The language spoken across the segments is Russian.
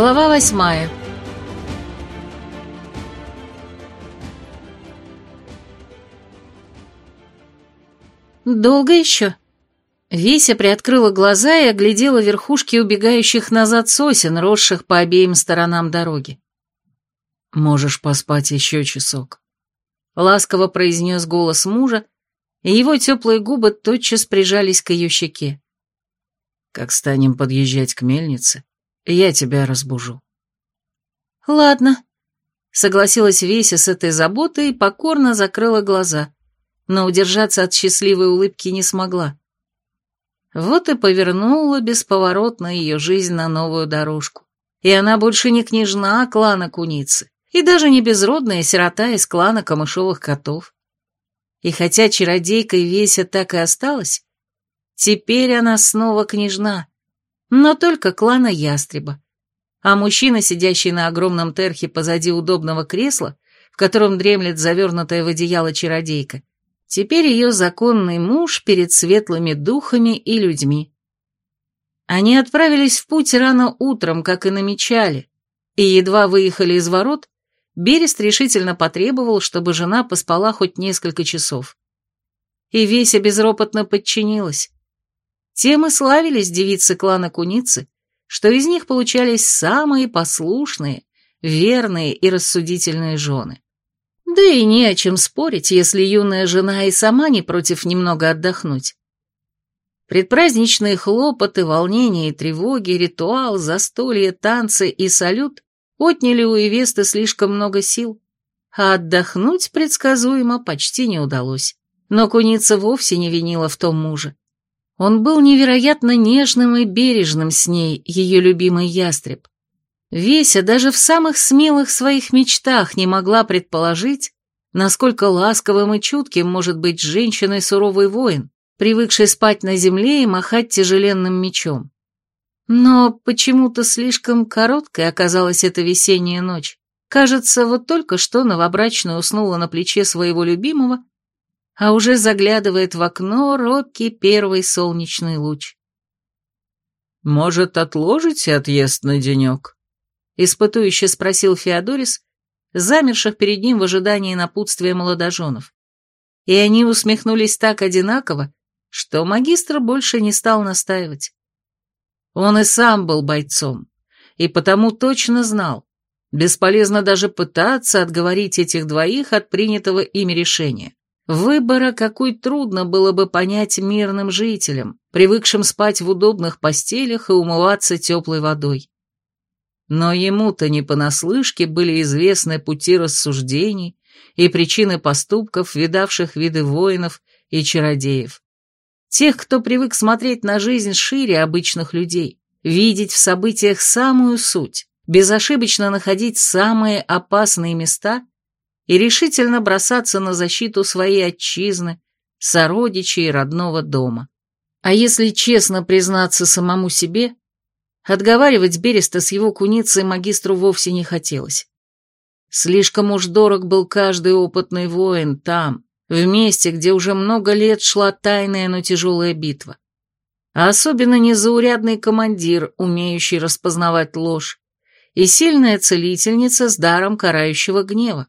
Глава восьмая. «Долго еще?» Веся приоткрыла глаза и оглядела верхушки убегающих назад сосен, росших по обеим сторонам дороги. «Можешь поспать еще часок», — ласково произнес голос мужа, и его теплые губы тотчас прижались к ее щеке. «Как станем подъезжать к мельнице, я тебя разбужу». «Ладно», — согласилась Веся с этой заботой и покорно закрыла глаза, но удержаться от счастливой улыбки не смогла. Вот и повернула бесповоротно ее жизнь на новую дорожку. И она больше не княжна клана Куницы, и даже не безродная сирота из клана камышовых котов. И хотя чародейкой Веся так и осталась, теперь она снова княжна, но только клана Ястреба. А мужчина, сидящий на огромном терхе позади удобного кресла, в котором дремлет завернутая в одеяло чародейка, Теперь ее законный муж перед светлыми духами и людьми. Они отправились в путь рано утром, как и намечали, и едва выехали из ворот, Берест решительно потребовал, чтобы жена поспала хоть несколько часов. И Веся безропотно подчинилась. Тем и славились девицы клана Куницы, что из них получались самые послушные, верные и рассудительные жены. Да и не о чем спорить, если юная жена и сама не против немного отдохнуть. Предпраздничные хлопоты, волнения и тревоги, ритуал, застолье, танцы и салют отняли у Эвесты слишком много сил, а отдохнуть предсказуемо почти не удалось. Но куница вовсе не винила в том мужа. Он был невероятно нежным и бережным с ней, ее любимый ястреб. Веся даже в самых смелых своих мечтах не могла предположить, насколько ласковым и чутким может быть женщиной суровый воин, привыкший спать на земле и махать тяжеленным мечом. Но почему-то слишком короткой оказалась эта весенняя ночь. Кажется, вот только что новобрачная уснула на плече своего любимого, а уже заглядывает в окно робкий первый солнечный луч. «Может, отложите отъезд на денек?» испытующе спросил Феодорис, замерших перед ним в ожидании напутствия молодоженов. И они усмехнулись так одинаково, что магистр больше не стал настаивать. Он и сам был бойцом, и потому точно знал, бесполезно даже пытаться отговорить этих двоих от принятого ими решения. Выбора, какой трудно было бы понять мирным жителям, привыкшим спать в удобных постелях и умываться теплой водой. Но ему-то не понаслышке были известны пути рассуждений и причины поступков, видавших виды воинов и чародеев. Тех, кто привык смотреть на жизнь шире обычных людей, видеть в событиях самую суть, безошибочно находить самые опасные места и решительно бросаться на защиту своей отчизны, сородичей и родного дома. А если честно признаться самому себе, Отговаривать Береста с его куницей магистру вовсе не хотелось. Слишком уж дорог был каждый опытный воин там, в месте, где уже много лет шла тайная, но тяжелая битва. А особенно незаурядный командир, умеющий распознавать ложь, и сильная целительница с даром карающего гнева.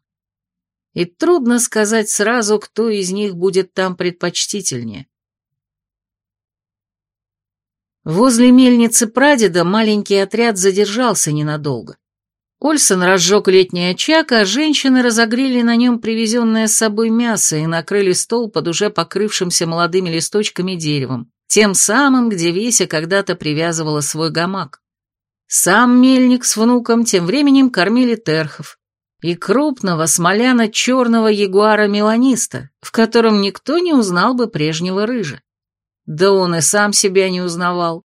И трудно сказать сразу, кто из них будет там предпочтительнее. Возле мельницы прадеда маленький отряд задержался ненадолго. Ольсон разжег летний очаг, а женщины разогрели на нем привезенное с собой мясо и накрыли стол под уже покрывшимся молодыми листочками деревом, тем самым, где Веся когда-то привязывала свой гамак. Сам мельник с внуком тем временем кормили терхов и крупного смоляно-черного ягуара-меланиста, в котором никто не узнал бы прежнего рыжа. Да он и сам себя не узнавал.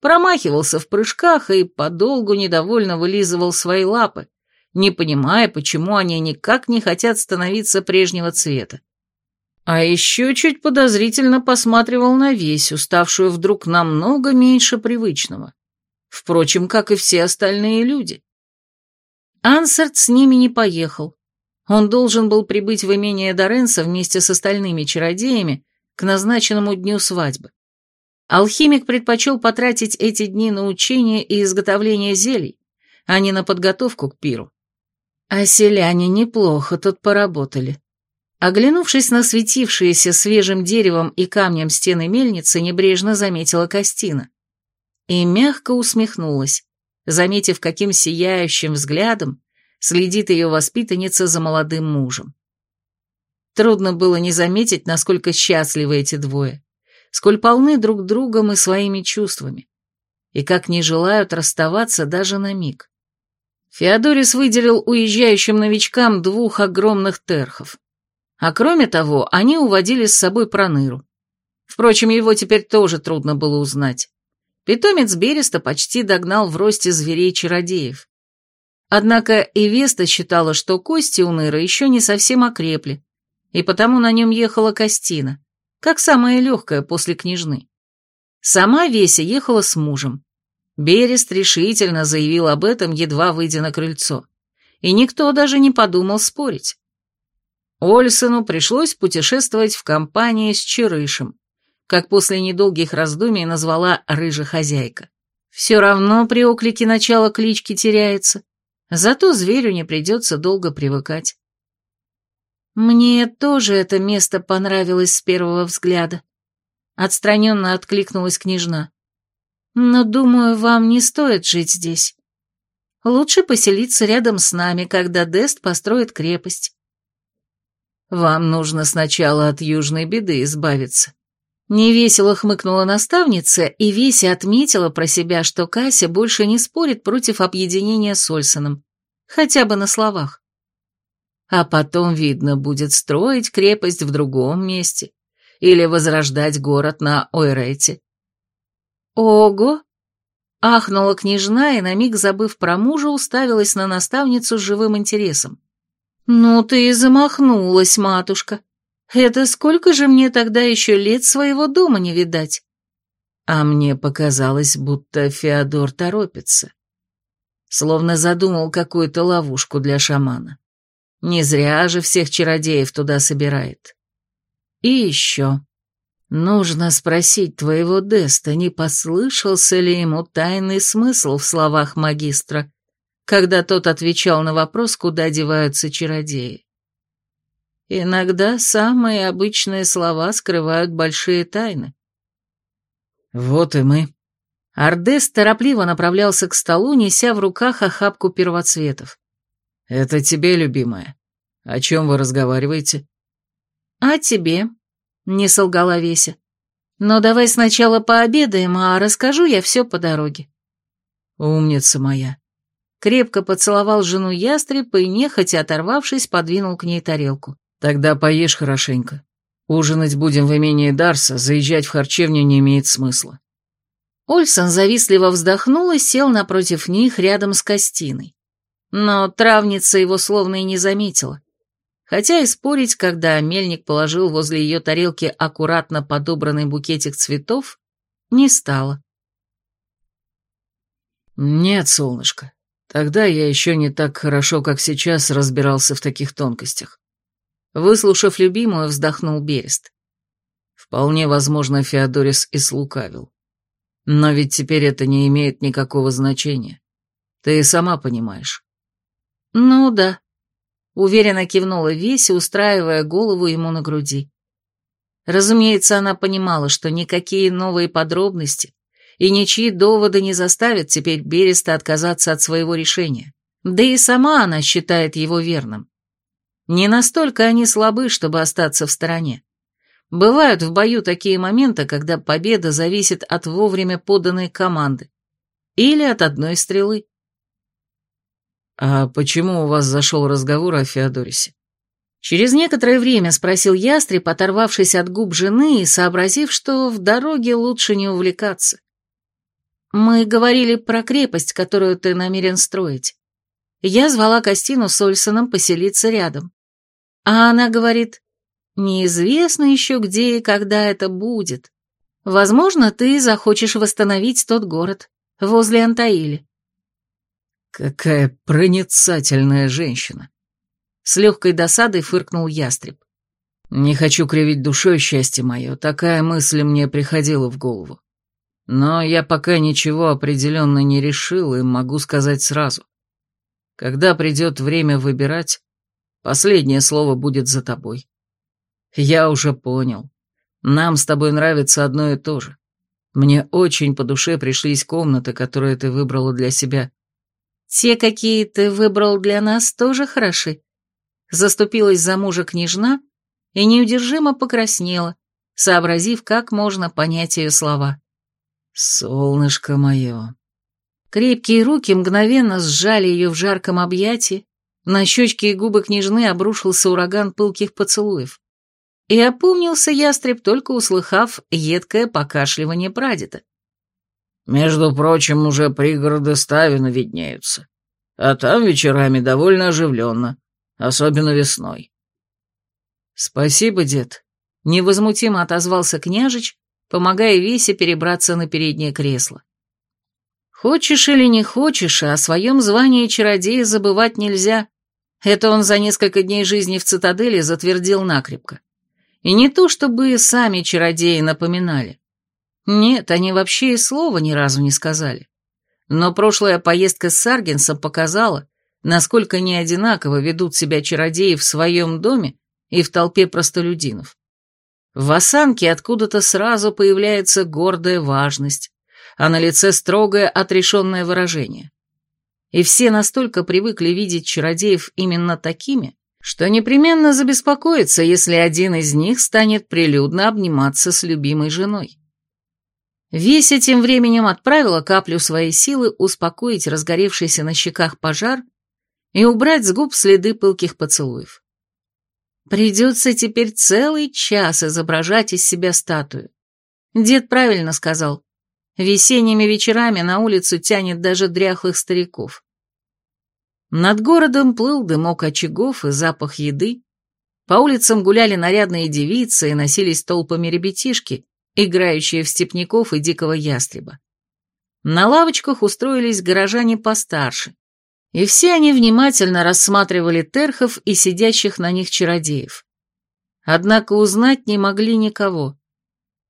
Промахивался в прыжках и подолгу недовольно вылизывал свои лапы, не понимая, почему они никак не хотят становиться прежнего цвета. А еще чуть подозрительно посматривал на весь, уставшую вдруг намного меньше привычного. Впрочем, как и все остальные люди. Ансерт с ними не поехал. Он должен был прибыть в имение Доренса вместе с остальными чародеями к назначенному дню свадьбы. Алхимик предпочел потратить эти дни на учение и изготовление зелий, а не на подготовку к пиру. А селяне неплохо тут поработали. Оглянувшись на светившиеся свежим деревом и камнем стены мельницы, небрежно заметила Костина. И мягко усмехнулась, заметив, каким сияющим взглядом следит ее воспитанница за молодым мужем. Трудно было не заметить, насколько счастливы эти двое, сколь полны друг другом и своими чувствами, и как не желают расставаться даже на миг. Феодорис выделил уезжающим новичкам двух огромных терхов. А кроме того, они уводили с собой проныру. Впрочем, его теперь тоже трудно было узнать. Питомец Береста почти догнал в росте зверей-чародеев. Однако Эвеста считала, что кости у Ныры еще не совсем окрепли, и потому на нем ехала Костина, как самая легкая после княжны. Сама Веся ехала с мужем. Берест решительно заявил об этом, едва выйдя на крыльцо, и никто даже не подумал спорить. Ольсону пришлось путешествовать в компании с Черышем, как после недолгих раздумий назвала рыжа хозяйка. Все равно при оклике начала клички теряется, зато зверю не придется долго привыкать. Мне тоже это место понравилось с первого взгляда. Отстраненно откликнулась княжна. Но, думаю, вам не стоит жить здесь. Лучше поселиться рядом с нами, когда Дест построит крепость. Вам нужно сначала от южной беды избавиться. Невесело хмыкнула наставница, и Веся отметила про себя, что Кася больше не спорит против объединения с Ольсоном, хотя бы на словах. А потом, видно, будет строить крепость в другом месте или возрождать город на Ойрете. Ого! Ахнула княжна и, на миг забыв про мужа, уставилась на наставницу с живым интересом. «Ну ты и замахнулась, матушка. Это сколько же мне тогда еще лет своего дома не видать?» А мне показалось, будто Феодор торопится. Словно задумал какую-то ловушку для шамана. Не зря же всех чародеев туда собирает. И еще. Нужно спросить твоего Деста, не послышался ли ему тайный смысл в словах магистра, когда тот отвечал на вопрос, куда деваются чародеи. Иногда самые обычные слова скрывают большие тайны. Вот и мы. Ардес торопливо направлялся к столу, неся в руках охапку первоцветов. «Это тебе, любимая. О чем вы разговариваете?» «А тебе», — не солгала Веся. «Но давай сначала пообедаем, а расскажу я все по дороге». «Умница моя крепко поцеловал жену ястреба и, нехотя оторвавшись, подвинул к ней тарелку. «Тогда поешь хорошенько. Ужинать будем в имении Дарса, заезжать в харчевню не имеет смысла». Ольсон завистливо вздохнул и сел напротив них рядом с Костиной. Но травница его словно и не заметила. Хотя и спорить, когда мельник положил возле ее тарелки аккуратно подобранный букетик цветов, не стало. «Нет, солнышко, Тогда я еще не так хорошо, как сейчас, разбирался в таких тонкостях. Выслушав любимую, вздохнул Берест. Вполне возможно, Феодорис и слукавил. Но ведь теперь это не имеет никакого значения. Ты и сама понимаешь. Ну да. Уверенно кивнула Веся, устраивая голову ему на груди. Разумеется, она понимала, что никакие новые подробности и ничьи доводы не заставят теперь Береста отказаться от своего решения. Да и сама она считает его верным. Не настолько они слабы, чтобы остаться в стороне. Бывают в бою такие моменты, когда победа зависит от вовремя поданной команды или от одной стрелы. «А почему у вас зашел разговор о Феодорисе?» Через некоторое время спросил ястреб, оторвавшись от губ жены и сообразив, что в дороге лучше не увлекаться. Мы говорили про крепость, которую ты намерен строить. Я звала Костину с Ольсоном поселиться рядом. А она говорит, неизвестно еще где и когда это будет. Возможно, ты захочешь восстановить тот город, возле Антаили. Какая проницательная женщина. С легкой досадой фыркнул ястреб. Не хочу кривить душой счастье мое, такая мысль мне приходила в голову. Но я пока ничего определенно не решил и могу сказать сразу. Когда придет время выбирать, последнее слово будет за тобой. Я уже понял. Нам с тобой нравится одно и то же. Мне очень по душе пришлись комнаты, которые ты выбрала для себя. Те, какие ты выбрал для нас, тоже хороши. Заступилась за мужа княжна и неудержимо покраснела, сообразив, как можно понять ее слова. «Солнышко мое!» Крепкие руки мгновенно сжали ее в жарком объятии, на щечки и губы княжны обрушился ураган пылких поцелуев. И опомнился ястреб, только услыхав едкое покашливание прадеда. «Между прочим, уже пригороды Ставина виднеются, а там вечерами довольно оживленно, особенно весной». «Спасибо, дед», — невозмутимо отозвался княжич, помогая Весе перебраться на переднее кресло. Хочешь или не хочешь, а о своем звании чародея забывать нельзя. Это он за несколько дней жизни в цитадели затвердил накрепко. И не то, чтобы сами чародеи напоминали. Нет, они вообще и слова ни разу не сказали. Но прошлая поездка с Саргенсом показала, насколько неодинаково ведут себя чародеи в своем доме и в толпе простолюдинов. В осанке откуда-то сразу появляется гордая важность, а на лице строгое отрешенное выражение. И все настолько привыкли видеть чародеев именно такими, что непременно забеспокоится, если один из них станет прилюдно обниматься с любимой женой. Веся тем временем отправила каплю своей силы успокоить разгоревшийся на щеках пожар и убрать с губ следы пылких поцелуев. Придется теперь целый час изображать из себя статую. Дед правильно сказал. Весенними вечерами на улицу тянет даже дряхлых стариков. Над городом плыл дымок очагов и запах еды. По улицам гуляли нарядные девицы и носились толпами ребятишки, играющие в степняков и дикого ястреба. На лавочках устроились горожане постарше, и все они внимательно рассматривали терхов и сидящих на них чародеев. Однако узнать не могли никого.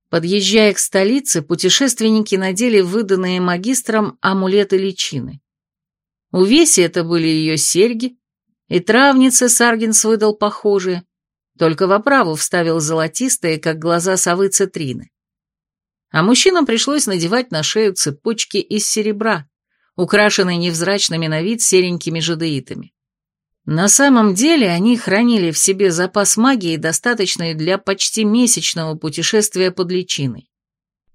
Подъезжая к столице, путешественники надели выданные магистром амулеты личины. У Веси это были ее серьги, и травнице Саргинс выдал похожие, только в оправу вставил золотистые, как глаза совы цитрины. А мужчинам пришлось надевать на шею цепочки из серебра, украшенные невзрачными на вид серенькими жадеитами. На самом деле они хранили в себе запас магии, достаточный для почти месячного путешествия под личиной.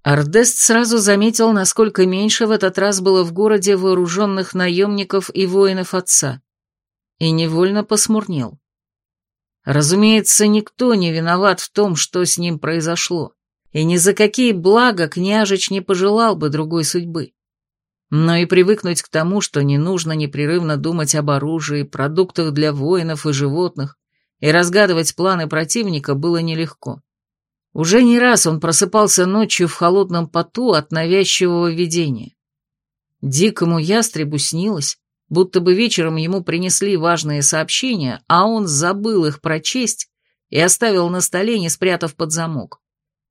Ардест сразу заметил, насколько меньше в этот раз было в городе вооруженных наемников и воинов отца, и невольно посмурнел. Разумеется, никто не виноват в том, что с ним произошло, и ни за какие блага княжич не пожелал бы другой судьбы но и привыкнуть к тому, что не нужно непрерывно думать об оружии, продуктах для воинов и животных, и разгадывать планы противника было нелегко. Уже не раз он просыпался ночью в холодном поту от навязчивого видения. Дикому ястребу снилось, будто бы вечером ему принесли важные сообщения, а он забыл их прочесть и оставил на столе, не спрятав под замок.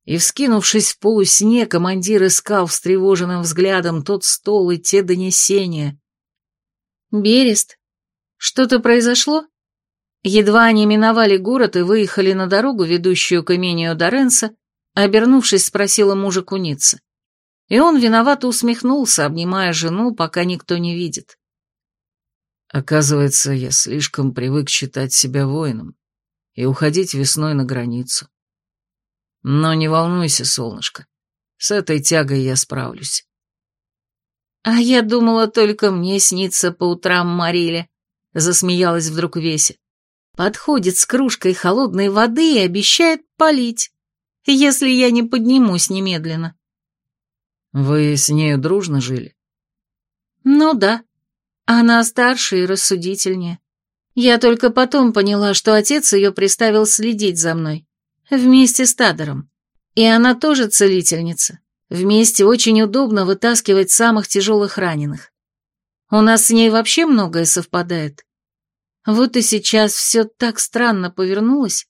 И, вскинувшись в полусне, командир искал встревоженным взглядом тот стол и те донесения. «Берест, что-то произошло?» Едва они миновали город и выехали на дорогу, ведущую к имению Доренса, обернувшись, спросила мужа куница. И он виновато усмехнулся, обнимая жену, пока никто не видит. Оказывается, я слишком привык считать себя воином и уходить весной на границу. Но не волнуйся, солнышко, с этой тягой я справлюсь. А я думала, только мне снится по утрам Мариля, засмеялась вдруг Веся. Подходит с кружкой холодной воды и обещает полить, если я не поднимусь немедленно. Вы с нею дружно жили? Ну да. Она старше и рассудительнее. Я только потом поняла, что отец ее приставил следить за мной. Вместе с Тадером. И она тоже целительница. Вместе очень удобно вытаскивать самых тяжелых раненых. У нас с ней вообще многое совпадает. Вот и сейчас все так странно повернулось.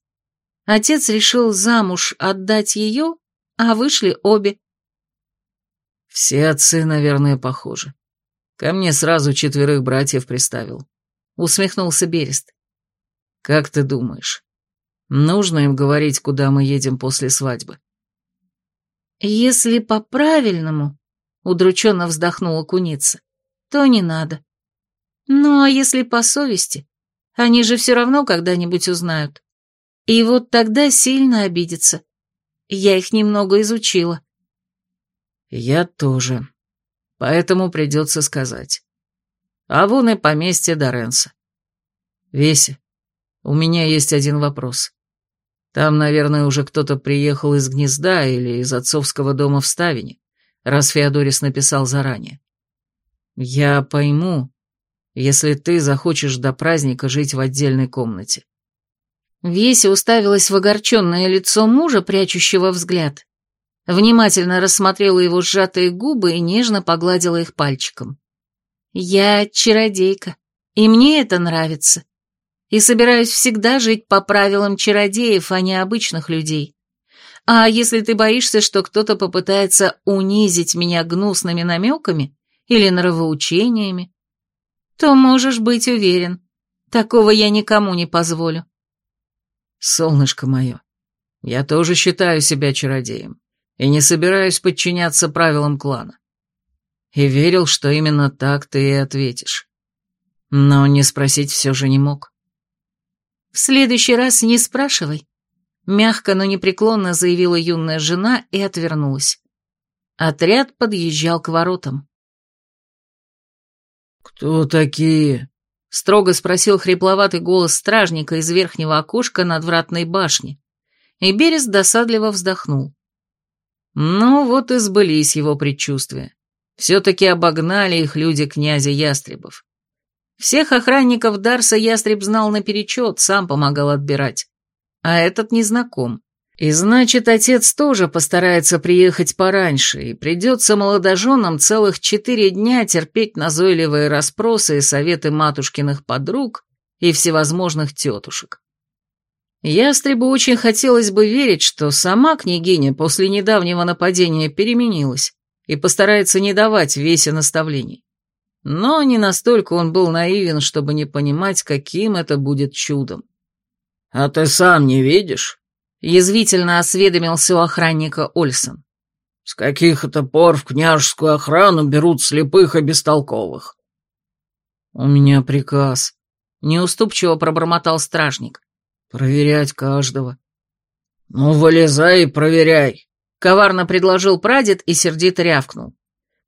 Отец решил замуж отдать ее, а вышли обе. Все отцы, наверное, похожи. Ко мне сразу четверых братьев приставил. — усмехнулся Берест. «Как ты думаешь, нужно им говорить, куда мы едем после свадьбы?» «Если по-правильному», — удрученно вздохнула куница, — «то не надо. Ну, а если по совести? Они же все равно когда-нибудь узнают. И вот тогда сильно обидятся. Я их немного изучила». «Я тоже. Поэтому придется сказать. А вон и поместье Доренса. Веся, у меня есть один вопрос. Там, наверное, уже кто-то приехал из гнезда или из отцовского дома в Ставине, раз Феодорис написал заранее. Я пойму, если ты захочешь до праздника жить в отдельной комнате. Веся уставилась в огорченное лицо мужа, прячущего взгляд. Внимательно рассмотрела его сжатые губы и нежно погладила их пальчиком. «Я чародейка, и мне это нравится. И собираюсь всегда жить по правилам чародеев, а не обычных людей. А если ты боишься, что кто-то попытается унизить меня гнусными намеками или нравоучениями, то можешь быть уверен, такого я никому не позволю. Солнышко мое, я тоже считаю себя чародеем и не собираюсь подчиняться правилам клана. И верил, что именно так ты и ответишь. Но не спросить все же не мог. В следующий раз не спрашивай. Мягко, но непреклонно заявила юная жена и отвернулась. Отряд подъезжал к воротам. «Кто такие?» — строго спросил хрипловатый голос стражника из верхнего окошка надвратной башни, и Берес досадливо вздохнул. Ну вот и сбылись его предчувствия. Все-таки обогнали их люди князя Ястребов. Всех охранников Дарса Ястреб знал наперечет, сам помогал отбирать. А этот не знаком. И значит, отец тоже постарается приехать пораньше, и придется молодоженам целых четыре дня терпеть назойливые расспросы и советы матушкиных подруг и всевозможных тетушек. Ястребу очень хотелось бы верить, что сама княгиня после недавнего нападения переменилась и постарается не давать весе наставлений. Но не настолько он был наивен, чтобы не понимать, каким это будет чудом. «А ты сам не видишь?» Язвительно осведомился у охранника Ольсон. «С каких это пор в княжескую охрану берут слепых и бестолковых?» «У меня приказ», — неуступчиво пробормотал стражник. «Проверять каждого». «Ну, вылезай и проверяй», — коварно предложил прадед и сердито рявкнул.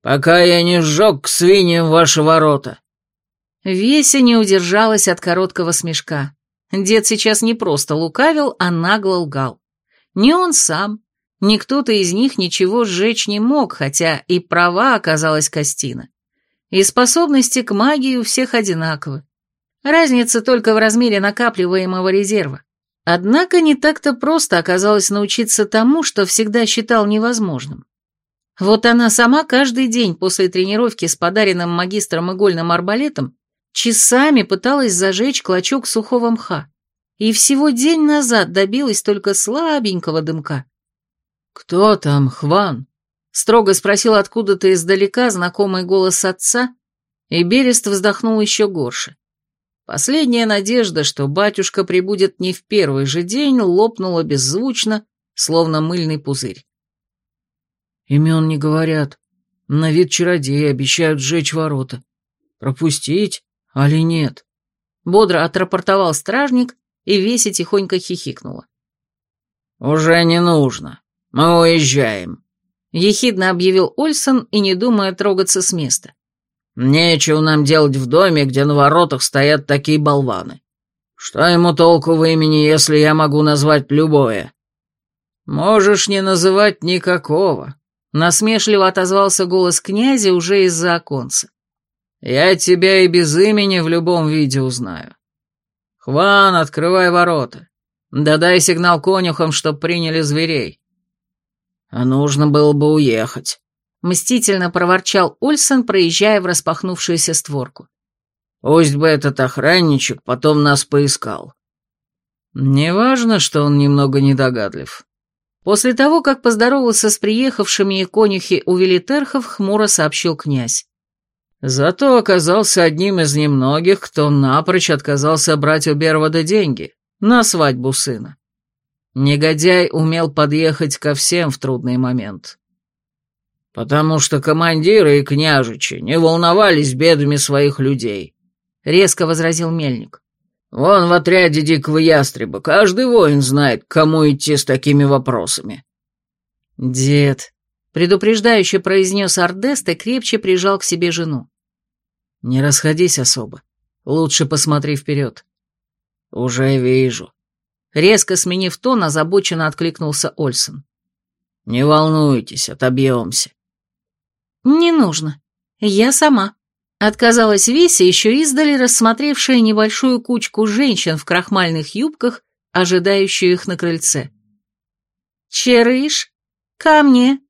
«Пока я не сжег к свиньям ваши ворота». Веся не удержалась от короткого смешка. Дед сейчас не просто лукавил, а нагло лгал. Ни он сам, ни кто-то из них ничего сжечь не мог, хотя и права оказалась Костина. И способности к магии у всех одинаковы. Разница только в размере накапливаемого резерва. Однако не так-то просто оказалось научиться тому, что всегда считал невозможным. Вот она сама каждый день после тренировки с подаренным магистром игольным арбалетом Часами пыталась зажечь клочок сухого мха. И всего день назад добилась только слабенького дымка. «Кто там, Хван?» — строго спросил откуда-то издалека знакомый голос отца, и Берест вздохнул еще горше. Последняя надежда, что батюшка прибудет не в первый же день, лопнула беззвучно, словно мыльный пузырь. «Имен не говорят. На вид чародеи обещают сжечь ворота. Пропустить? «Али нет?» Бодро отрапортовал стражник, и Веся тихонько хихикнула. «Уже не нужно. Мы уезжаем», — ехидно объявил Ольсон и не думая трогаться с места. «Нечего нам делать в доме, где на воротах стоят такие болваны. Что ему толку в имени, если я могу назвать любое?» «Можешь не называть никакого», — насмешливо отозвался голос князя уже из-за оконца. Я тебя и без имени в любом виде узнаю. Хван, открывай ворота. Да дай сигнал конюхам, чтоб приняли зверей. А нужно было бы уехать. Мстительно проворчал Ульсон, проезжая в распахнувшуюся створку. Пусть бы этот охранничек потом нас поискал. Неважно, что он немного недогадлив. После того, как поздоровался с приехавшими и конюхи у Велитерхов, хмуро сообщил князь. Зато оказался одним из немногих, кто напрочь отказался брать у Бервода деньги на свадьбу сына. Негодяй умел подъехать ко всем в трудный момент. «Потому что командиры и княжичи не волновались бедами своих людей», — резко возразил Мельник. «Вон в отряде дикого ястреба каждый воин знает, к кому идти с такими вопросами». «Дед», — предупреждающе произнес Ардест и крепче прижал к себе жену. «Не расходись особо. Лучше посмотри вперед». «Уже вижу». Резко сменив тон, озабоченно откликнулся Ольсон. «Не волнуйтесь, отобьемся». «Не нужно. Я сама». Отказалась Веся, еще издали рассмотревшая небольшую кучку женщин в крахмальных юбках, ожидающую их на крыльце. «Черыш, ко мне!»